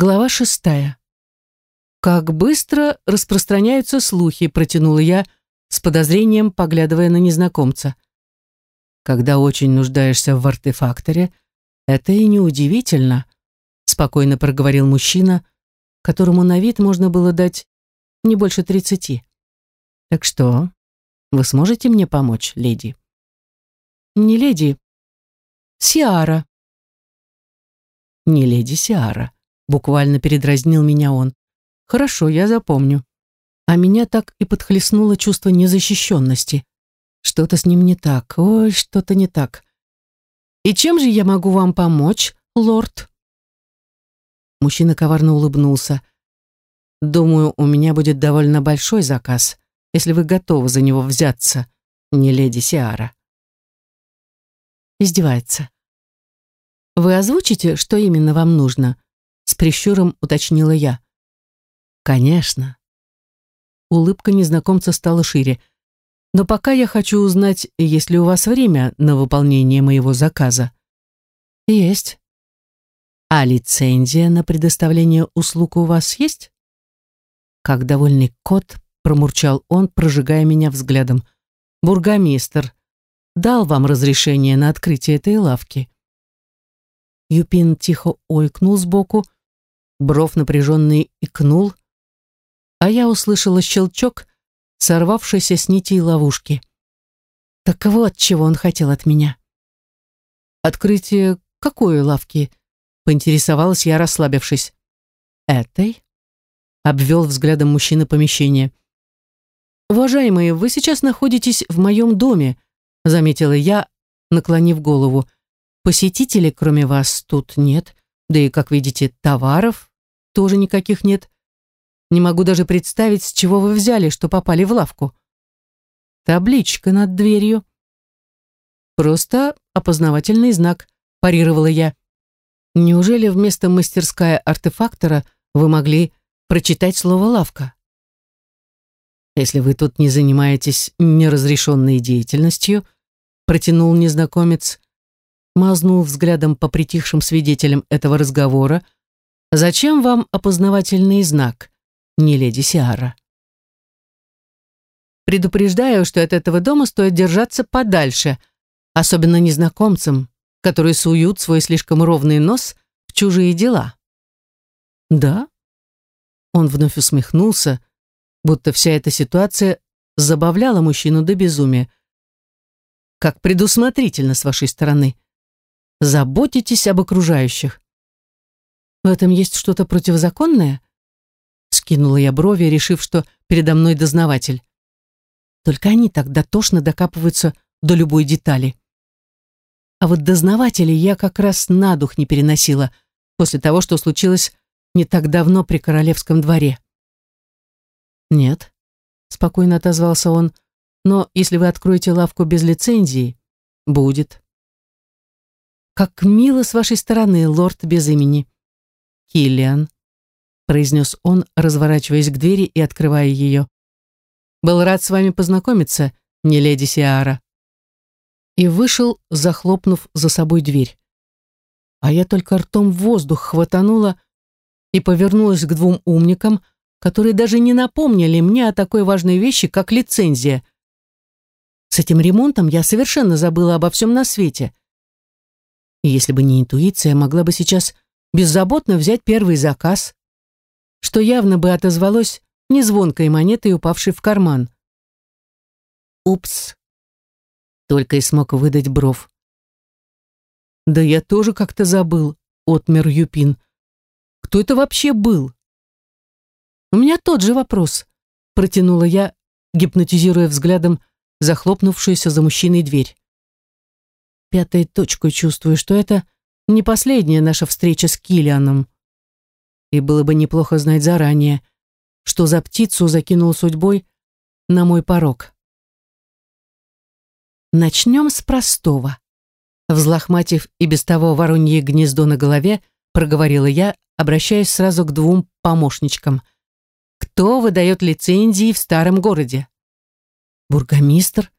Глава шестая. «Как быстро распространяются слухи», — протянула я, с подозрением поглядывая на незнакомца. «Когда очень нуждаешься в артефакторе, это и неудивительно», — спокойно проговорил мужчина, которому на вид можно было дать не больше тридцати. «Так что, вы сможете мне помочь, леди?» «Не леди, Сиара». «Не леди Сиара», Буквально передразнил меня он. Хорошо, я запомню. А меня так и подхлестнуло чувство незащищенности. Что-то с ним не так, ой, что-то не так. И чем же я могу вам помочь, лорд? Мужчина коварно улыбнулся. Думаю, у меня будет довольно большой заказ, если вы готовы за него взяться, не леди Сиара. Издевается. Вы озвучите, что именно вам нужно? С прищуром уточнила я. «Конечно». Улыбка незнакомца стала шире. «Но пока я хочу узнать, есть ли у вас время на выполнение моего заказа». «Есть». «А лицензия на предоставление услуг у вас есть?» Как довольный кот, промурчал он, прожигая меня взглядом. «Бургомистр, дал вам разрешение на открытие этой лавки?» Юпин тихо ойкнул сбоку, Бров напряженный икнул, а я услышала щелчок, сорвавшийся с нитей ловушки. Так вот, чего он хотел от меня. «Открытие какой лавки?» — поинтересовалась я, расслабившись. «Этой?» — обвел взглядом мужчина помещение. «Уважаемые, вы сейчас находитесь в моем доме», — заметила я, наклонив голову. «Посетителей, кроме вас, тут нет, да и, как видите, товаров тоже никаких нет. Не могу даже представить, с чего вы взяли, что попали в лавку. Табличка над дверью. Просто опознавательный знак, парировала я. Неужели вместо мастерская артефактора вы могли прочитать слово «лавка»? Если вы тут не занимаетесь неразрешенной деятельностью, протянул незнакомец, мазнул взглядом по притихшим свидетелям этого разговора, «Зачем вам опознавательный знак, не леди Сиара?» «Предупреждаю, что от этого дома стоит держаться подальше, особенно незнакомцам, которые суют свой слишком ровный нос в чужие дела». «Да?» Он вновь усмехнулся, будто вся эта ситуация забавляла мужчину до безумия. «Как предусмотрительно с вашей стороны. Заботитесь об окружающих. В этом есть что-то противозаконное? Скинула я брови, решив, что передо мной дознаватель. Только они так дотошно докапываются до любой детали. А вот дознавателей я как раз на дух не переносила после того, что случилось не так давно при королевском дворе. «Нет», — спокойно отозвался он, «но если вы откроете лавку без лицензии, будет». «Как мило с вашей стороны, лорд без имени», Киллиан», произнес он, разворачиваясь к двери и открывая ее. «Был рад с вами познакомиться, не леди Сиара». И вышел, захлопнув за собой дверь. А я только ртом в воздух хватанула и повернулась к двум умникам, которые даже не напомнили мне о такой важной вещи, как лицензия. С этим ремонтом я совершенно забыла обо всем на свете. И если бы не интуиция, могла бы сейчас беззаботно взять первый заказ, что явно бы отозвалось незвонкой монетой, упавшей в карман. «Упс!» — только и смог выдать бров. «Да я тоже как-то забыл», — отмер Юпин. «Кто это вообще был?» «У меня тот же вопрос», — протянула я, гипнотизируя взглядом захлопнувшуюся за мужчиной дверь. Пятой точкой чувствую, что это — не последняя наша встреча с Киллианом. И было бы неплохо знать заранее, что за птицу закинул судьбой на мой порог. Начнем с простого. Взлохматив и без того воронье гнездо на голове, проговорила я, обращаясь сразу к двум помощничкам. Кто выдает лицензии в старом городе? Бургомистр?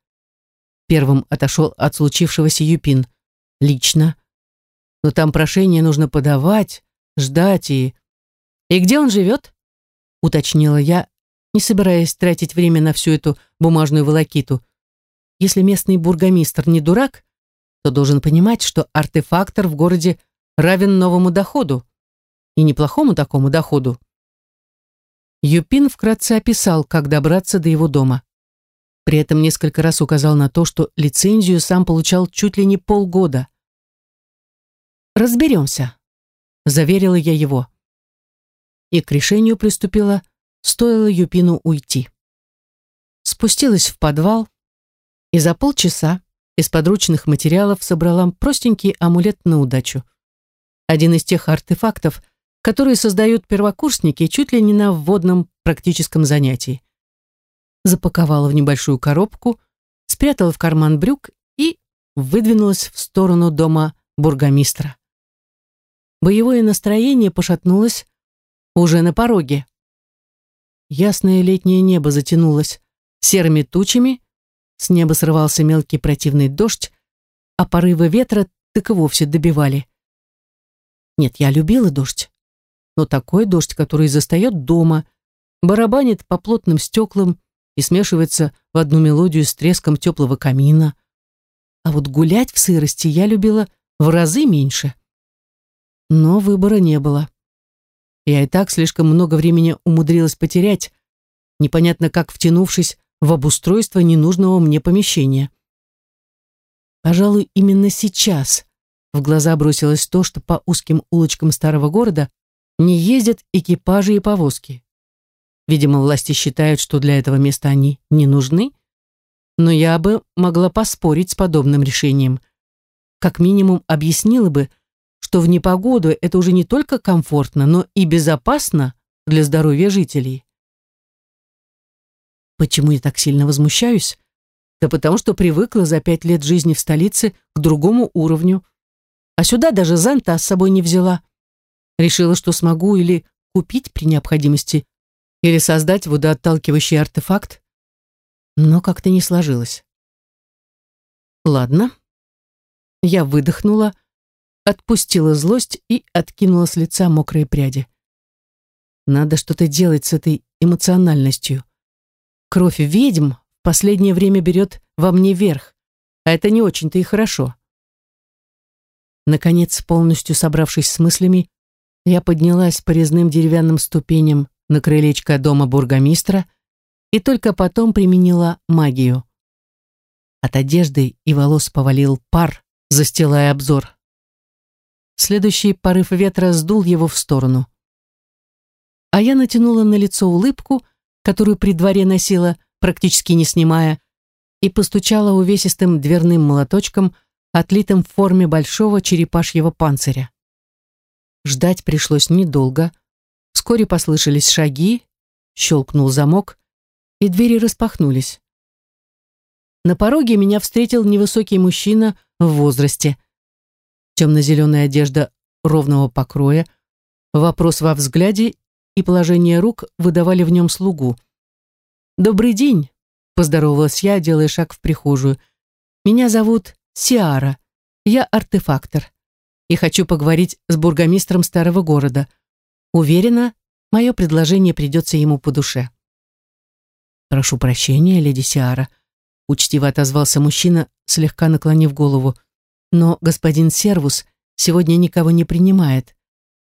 Первым отошел от случившегося Юпин. Лично но там прошение нужно подавать, ждать и... «И где он живет?» — уточнила я, не собираясь тратить время на всю эту бумажную волокиту. Если местный бургомистр не дурак, то должен понимать, что артефактор в городе равен новому доходу. И неплохому такому доходу. Юпин вкратце описал, как добраться до его дома. При этом несколько раз указал на то, что лицензию сам получал чуть ли не полгода — разберемся», — заверила я его. И к решению приступила, стоило Юпину уйти. Спустилась в подвал и за полчаса из подручных материалов собрала простенький амулет на удачу. Один из тех артефактов, которые создают первокурсники чуть ли не на вводном практическом занятии. Запаковала в небольшую коробку, спрятала в карман брюк и выдвинулась в сторону дома бургомистра. Боевое настроение пошатнулось уже на пороге. Ясное летнее небо затянулось серыми тучами, с неба срывался мелкий противный дождь, а порывы ветра так и вовсе добивали. Нет, я любила дождь, но такой дождь, который застает дома, барабанит по плотным стеклам и смешивается в одну мелодию с треском теплого камина. А вот гулять в сырости я любила в разы меньше. Но выбора не было. Я и так слишком много времени умудрилась потерять, непонятно как втянувшись в обустройство ненужного мне помещения. Пожалуй, именно сейчас в глаза бросилось то, что по узким улочкам старого города не ездят экипажи и повозки. Видимо, власти считают, что для этого места они не нужны, но я бы могла поспорить с подобным решением. Как минимум объяснила бы, что в непогоду это уже не только комфортно, но и безопасно для здоровья жителей. Почему я так сильно возмущаюсь? Да потому что привыкла за пять лет жизни в столице к другому уровню. А сюда даже зонта с собой не взяла. Решила, что смогу или купить при необходимости, или создать водоотталкивающий артефакт. Но как-то не сложилось. Ладно. Я выдохнула, отпустила злость и откинула с лица мокрые пряди. Надо что-то делать с этой эмоциональностью. Кровь ведьм в последнее время берет во мне верх, а это не очень-то и хорошо. Наконец, полностью собравшись с мыслями, я поднялась по резным деревянным ступеням на крылечко дома бургомистра и только потом применила магию. От одежды и волос повалил пар, застилая обзор. Следующий порыв ветра сдул его в сторону. А я натянула на лицо улыбку, которую при дворе носила, практически не снимая, и постучала увесистым дверным молоточком, отлитым в форме большого черепашьего панциря. Ждать пришлось недолго. Вскоре послышались шаги, щелкнул замок, и двери распахнулись. На пороге меня встретил невысокий мужчина в возрасте – темно-зеленая одежда ровного покроя, вопрос во взгляде и положение рук выдавали в нем слугу. «Добрый день!» – поздоровалась я, делая шаг в прихожую. «Меня зовут Сиара. Я артефактор. И хочу поговорить с бургомистром старого города. Уверена, мое предложение придется ему по душе». «Прошу прощения, леди Сиара», – учтиво отозвался мужчина, слегка наклонив голову – но господин Сервус сегодня никого не принимает.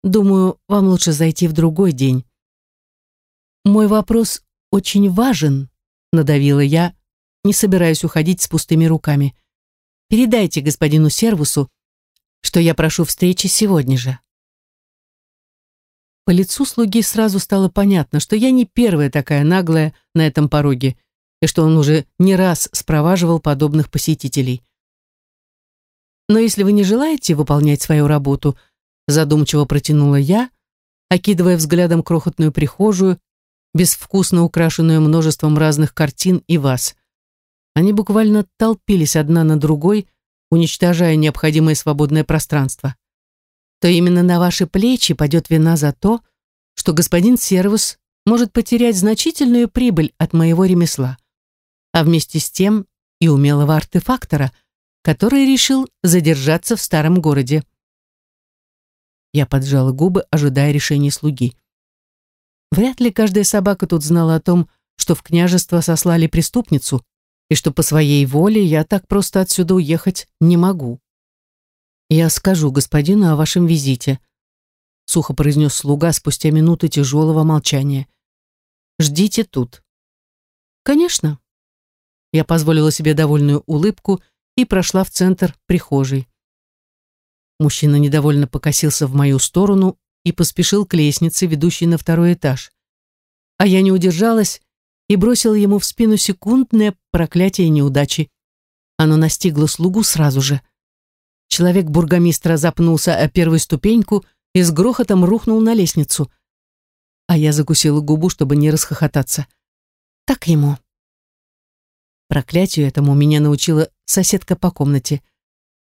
Думаю, вам лучше зайти в другой день. Мой вопрос очень важен, надавила я, не собираюсь уходить с пустыми руками. Передайте господину Сервусу, что я прошу встречи сегодня же. По лицу слуги сразу стало понятно, что я не первая такая наглая на этом пороге и что он уже не раз спроваживал подобных посетителей. Но если вы не желаете выполнять свою работу, задумчиво протянула я, окидывая взглядом крохотную прихожую, безвкусно украшенную множеством разных картин и вас. Они буквально толпились одна на другой, уничтожая необходимое свободное пространство. То именно на ваши плечи пойдет вина за то, что господин Сервус может потерять значительную прибыль от моего ремесла, а вместе с тем и умелого артефактора, который решил задержаться в старом городе. Я поджала губы, ожидая решения слуги. Вряд ли каждая собака тут знала о том, что в княжество сослали преступницу, и что по своей воле я так просто отсюда уехать не могу. «Я скажу господину о вашем визите», — сухо произнес слуга спустя минуты тяжелого молчания. «Ждите тут». «Конечно». Я позволила себе довольную улыбку и прошла в центр прихожей. Мужчина недовольно покосился в мою сторону и поспешил к лестнице, ведущей на второй этаж. А я не удержалась и бросила ему в спину секундное проклятие неудачи. Оно настигло слугу сразу же. Человек бургомистра запнулся о первую ступеньку и с грохотом рухнул на лестницу. А я закусила губу, чтобы не расхохотаться. Так ему. Проклятию этому меня научила соседка по комнате.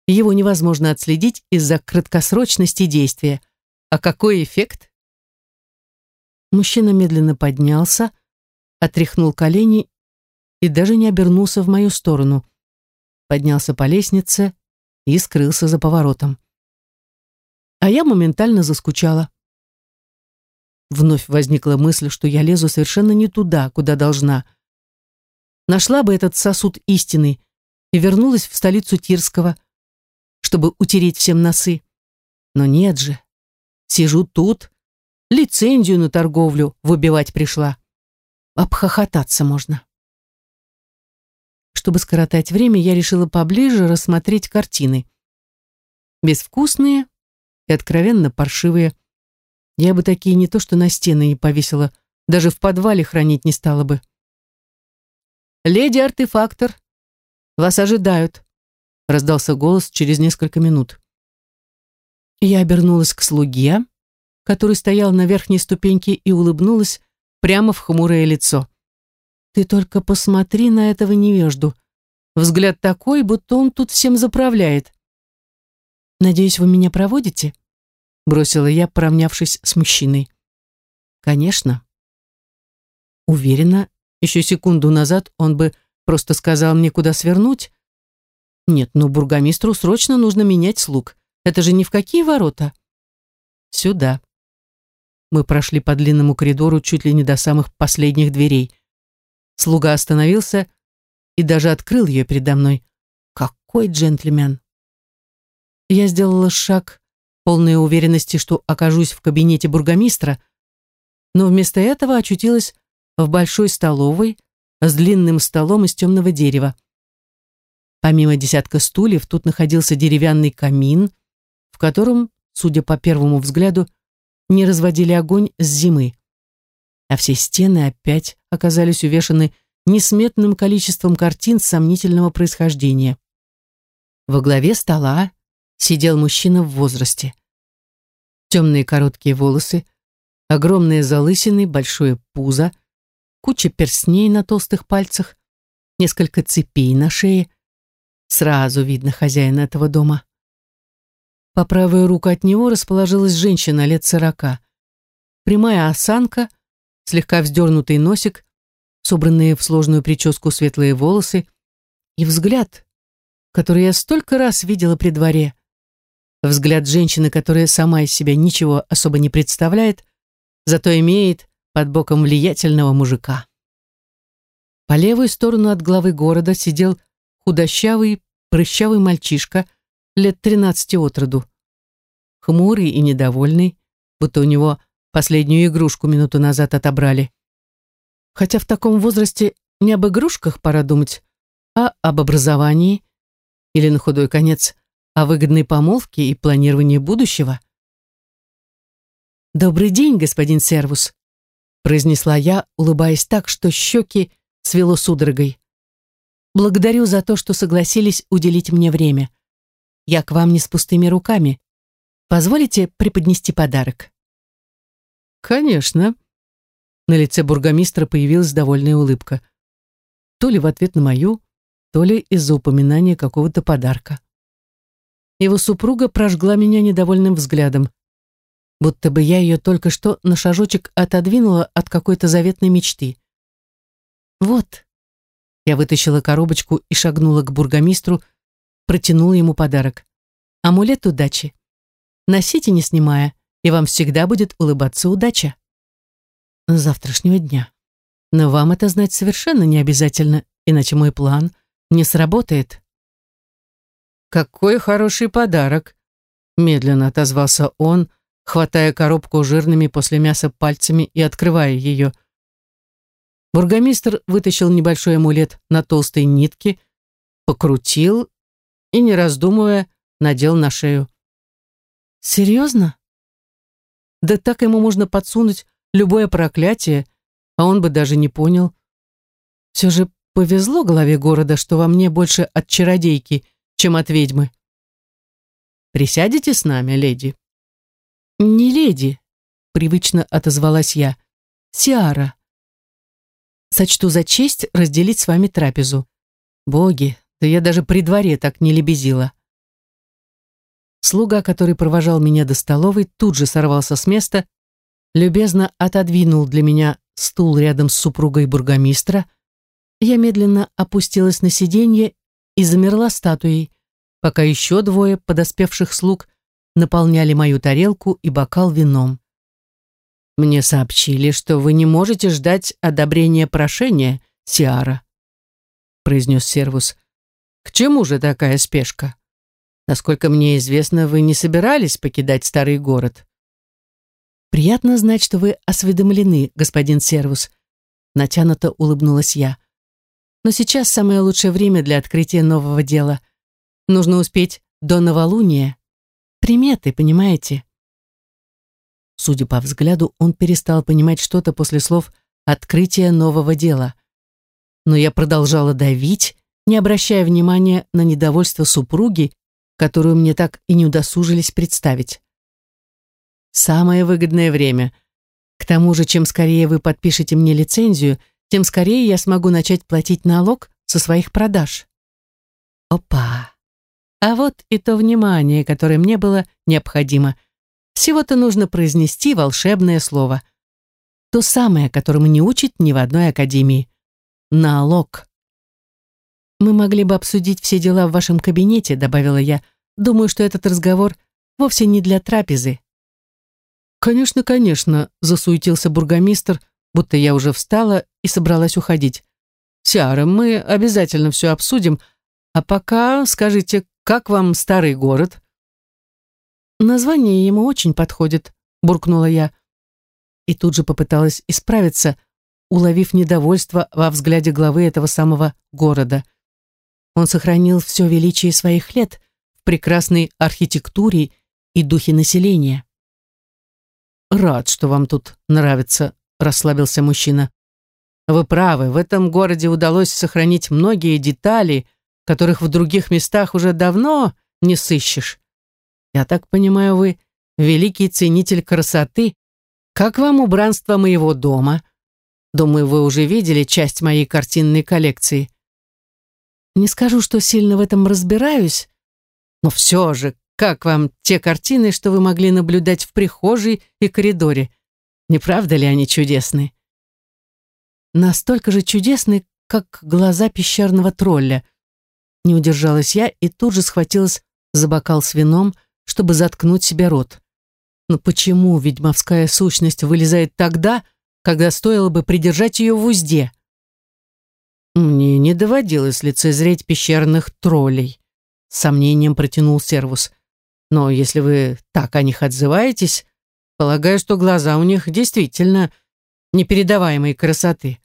Его невозможно отследить из-за краткосрочности действия. А какой эффект? Мужчина медленно поднялся, отряхнул колени и даже не обернулся в мою сторону. Поднялся по лестнице и скрылся за поворотом. А я моментально заскучала. Вновь возникла мысль, что я лезу совершенно не туда, куда должна. Нашла бы этот сосуд истинный и вернулась в столицу Тирского, чтобы утереть всем носы. Но нет же. Сижу тут, лицензию на торговлю выбивать пришла. Обхохотаться можно. Чтобы скоротать время, я решила поближе рассмотреть картины. Безвкусные и откровенно паршивые. Я бы такие не то что на стены не повесила, даже в подвале хранить не стала бы. «Леди-артефактор», «Вас ожидают», — раздался голос через несколько минут. Я обернулась к слуге, который стоял на верхней ступеньке и улыбнулась прямо в хмурое лицо. «Ты только посмотри на этого невежду. Взгляд такой, будто он тут всем заправляет». «Надеюсь, вы меня проводите?» — бросила я, поравнявшись с мужчиной. «Конечно». Уверена, еще секунду назад он бы Просто сказал мне, куда свернуть. Нет, но бургомистру срочно нужно менять слуг. Это же ни в какие ворота. Сюда. Мы прошли по длинному коридору чуть ли не до самых последних дверей. Слуга остановился и даже открыл ее передо мной. Какой джентльмен! Я сделала шаг, полной уверенности, что окажусь в кабинете бургомистра, но вместо этого очутилась в большой столовой, с длинным столом из темного дерева. Помимо десятка стульев, тут находился деревянный камин, в котором, судя по первому взгляду, не разводили огонь с зимы. А все стены опять оказались увешаны несметным количеством картин сомнительного происхождения. Во главе стола сидел мужчина в возрасте. Темные короткие волосы, огромные залысины, большое пузо — куча перстней на толстых пальцах, несколько цепей на шее. Сразу видно хозяина этого дома. По правую руку от него расположилась женщина лет сорока. Прямая осанка, слегка вздернутый носик, собранные в сложную прическу светлые волосы и взгляд, который я столько раз видела при дворе. Взгляд женщины, которая сама из себя ничего особо не представляет, зато имеет под боком влиятельного мужика. По левую сторону от главы города сидел худощавый, прыщавый мальчишка лет тринадцати от роду. Хмурый и недовольный, будто у него последнюю игрушку минуту назад отобрали. Хотя в таком возрасте не об игрушках пора думать, а об образовании или, на худой конец, о выгодной помолвке и планировании будущего. «Добрый день, господин Сервус», произнесла я, улыбаясь так, что щеки свело судорогой. «Благодарю за то, что согласились уделить мне время. Я к вам не с пустыми руками. Позволите преподнести подарок?» «Конечно». На лице бургомистра появилась довольная улыбка. То ли в ответ на мою, то ли из-за упоминания какого-то подарка. Его супруга прожгла меня недовольным взглядом будто бы я ее только что на шажочек отодвинула от какой-то заветной мечты. «Вот». Я вытащила коробочку и шагнула к бургомистру, протянула ему подарок. «Амулет удачи. Носите, не снимая, и вам всегда будет улыбаться удача». «Завтрашнего дня. Но вам это знать совершенно не обязательно, иначе мой план не сработает». «Какой хороший подарок!» Медленно отозвался он, хватая коробку жирными после мяса пальцами и открывая ее. Бургомистр вытащил небольшой амулет на толстой нитке, покрутил и, не раздумывая, надел на шею. «Серьезно? Да так ему можно подсунуть любое проклятие, а он бы даже не понял. Все же повезло главе города, что во мне больше от чародейки, чем от ведьмы. Присядете с нами, леди?» «Не леди», — привычно отозвалась я, — «Сиара». «Сочту за честь разделить с вами трапезу». «Боги, да я даже при дворе так не лебезила». Слуга, который провожал меня до столовой, тут же сорвался с места, любезно отодвинул для меня стул рядом с супругой бургомистра. Я медленно опустилась на сиденье и замерла статуей, пока еще двое подоспевших слуг наполняли мою тарелку и бокал вином. «Мне сообщили, что вы не можете ждать одобрения прошения, Сиара», произнес Сервус. «К чему же такая спешка? Насколько мне известно, вы не собирались покидать старый город». «Приятно знать, что вы осведомлены, господин Сервус», натянуто улыбнулась я. «Но сейчас самое лучшее время для открытия нового дела. Нужно успеть до новолуния» приметы, понимаете?» Судя по взгляду, он перестал понимать что-то после слов «открытие нового дела». Но я продолжала давить, не обращая внимания на недовольство супруги, которую мне так и не удосужились представить. «Самое выгодное время. К тому же, чем скорее вы подпишете мне лицензию, тем скорее я смогу начать платить налог со своих продаж». «Опа!» А вот и то внимание, которое мне было необходимо. Всего-то нужно произнести волшебное слово. То самое, которому не учат ни в одной академии. Налог. «Мы могли бы обсудить все дела в вашем кабинете», — добавила я. «Думаю, что этот разговор вовсе не для трапезы». «Конечно, конечно», — засуетился бургомистр, будто я уже встала и собралась уходить. «Сиара, мы обязательно все обсудим, а пока скажите, «Как вам старый город?» «Название ему очень подходит», — буркнула я. И тут же попыталась исправиться, уловив недовольство во взгляде главы этого самого города. Он сохранил все величие своих лет в прекрасной архитектуре и духе населения. «Рад, что вам тут нравится», — расслабился мужчина. «Вы правы, в этом городе удалось сохранить многие детали, которых в других местах уже давно не сыщешь. Я так понимаю, вы великий ценитель красоты. Как вам убранство моего дома? Думаю, вы уже видели часть моей картинной коллекции. Не скажу, что сильно в этом разбираюсь, но все же, как вам те картины, что вы могли наблюдать в прихожей и коридоре? Не правда ли они чудесны? Настолько же чудесны, как глаза пещерного тролля — не удержалась я и тут же схватилась за бокал с вином, чтобы заткнуть себе рот. Но почему ведьмовская сущность вылезает тогда, когда стоило бы придержать ее в узде? Мне не доводилось лицезреть пещерных троллей, с сомнением протянул Сервус. Но если вы так о них отзываетесь, полагаю, что глаза у них действительно непередаваемой красоты.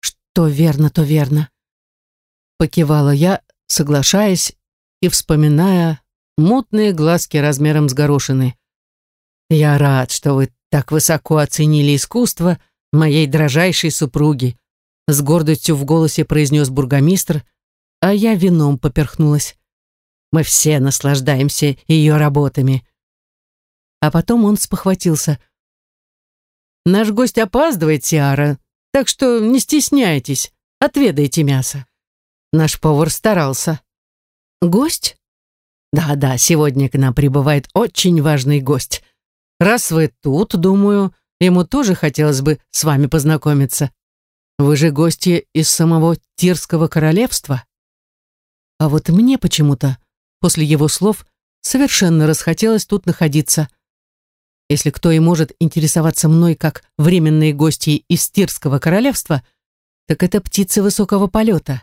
Что верно, то верно, Покивала я, соглашаясь и вспоминая мутные глазки размером с горошины. «Я рад, что вы так высоко оценили искусство моей дрожайшей супруги», с гордостью в голосе произнес бургомистр, а я вином поперхнулась. «Мы все наслаждаемся ее работами». А потом он спохватился. «Наш гость опаздывает, Тиара, так что не стесняйтесь, отведайте мясо». Наш повар старался. Гость? Да-да, сегодня к нам прибывает очень важный гость. Раз вы тут, думаю, ему тоже хотелось бы с вами познакомиться. Вы же гости из самого Тирского королевства. А вот мне почему-то, после его слов, совершенно расхотелось тут находиться. Если кто и может интересоваться мной как временные гости из Тирского королевства, так это птицы высокого полета.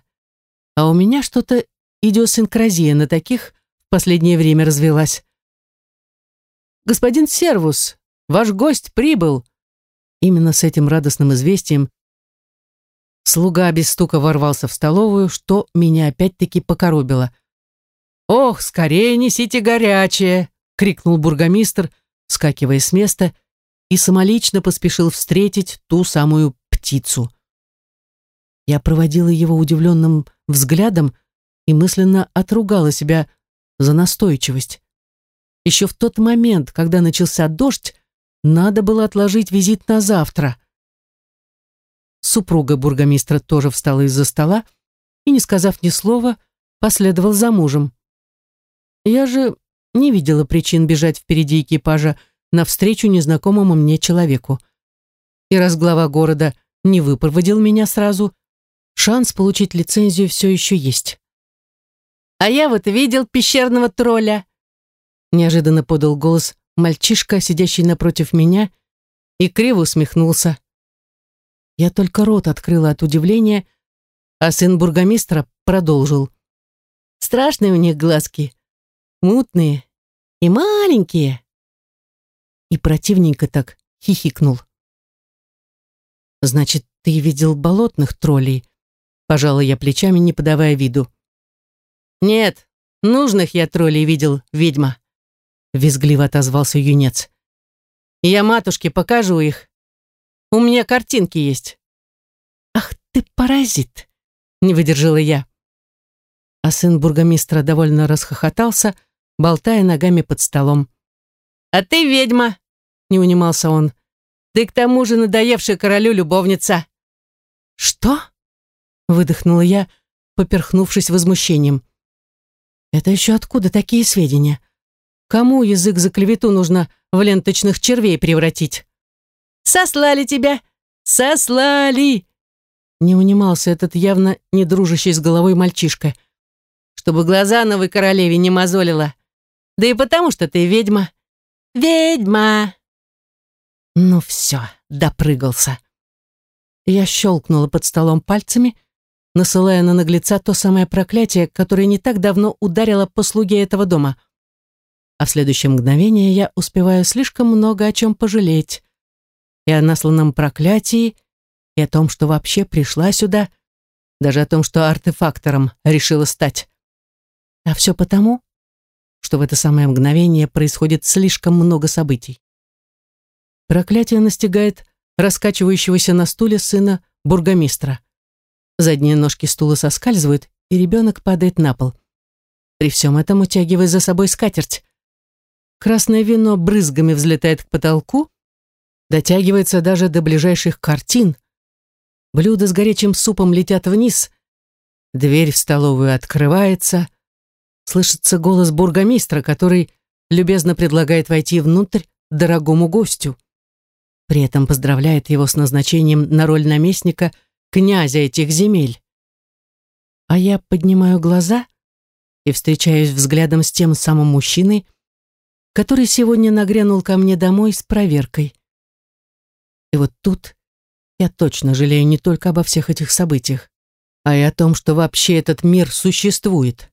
А у меня что-то идиосинкразия на таких в последнее время развелась. «Господин Сервус, ваш гость прибыл!» Именно с этим радостным известием слуга без стука ворвался в столовую, что меня опять-таки покоробило. «Ох, скорее несите горячее!» — крикнул бургомистр, скакивая с места, и самолично поспешил встретить ту самую птицу — я проводила его удивленным взглядом и мысленно отругала себя за настойчивость. Еще в тот момент, когда начался дождь, надо было отложить визит на завтра. Супруга бургомистра тоже встала из-за стола и, не сказав ни слова, последовал за мужем. Я же не видела причин бежать впереди экипажа навстречу незнакомому мне человеку. И раз глава города не выпроводил меня сразу, Шанс получить лицензию все еще есть. «А я вот видел пещерного тролля!» Неожиданно подал голос мальчишка, сидящий напротив меня, и криво усмехнулся. Я только рот открыла от удивления, а сын бургомистра продолжил. «Страшные у них глазки, мутные и маленькие!» И противненько так хихикнул. «Значит, ты видел болотных троллей?» Пожала я плечами, не подавая виду. «Нет, нужных я троллей видел, ведьма», — визгливо отозвался юнец. «Я матушке покажу их. У меня картинки есть». «Ах ты, паразит!» — не выдержала я. А сын бургомистра довольно расхохотался, болтая ногами под столом. «А ты ведьма!» — не унимался он. «Ты к тому же надоевшая королю любовница!» «Что?» выдохнула я, поперхнувшись возмущением. «Это еще откуда такие сведения? Кому язык за клевету нужно в ленточных червей превратить?» «Сослали тебя! Сослали!» Не унимался этот явно недружащий с головой мальчишка. «Чтобы глаза новой королеве не мозолило, Да и потому, что ты ведьма. Ведьма!» Ну все, допрыгался. Я щелкнула под столом пальцами, насылая на наглеца то самое проклятие, которое не так давно ударило по слуге этого дома. А в следующее мгновение я успеваю слишком много о чем пожалеть. И о насланном проклятии, и о том, что вообще пришла сюда, даже о том, что артефактором решила стать. А все потому, что в это самое мгновение происходит слишком много событий. Проклятие настигает раскачивающегося на стуле сына бургомистра. Задние ножки стула соскальзывают, и ребенок падает на пол. При всем этом утягивая за собой скатерть. Красное вино брызгами взлетает к потолку, дотягивается даже до ближайших картин. Блюда с горячим супом летят вниз. Дверь в столовую открывается. Слышится голос бургомистра, который любезно предлагает войти внутрь дорогому гостю. При этом поздравляет его с назначением на роль наместника – князя этих земель. А я поднимаю глаза и встречаюсь взглядом с тем самым мужчиной, который сегодня нагрянул ко мне домой с проверкой. И вот тут я точно жалею не только обо всех этих событиях, а и о том, что вообще этот мир существует.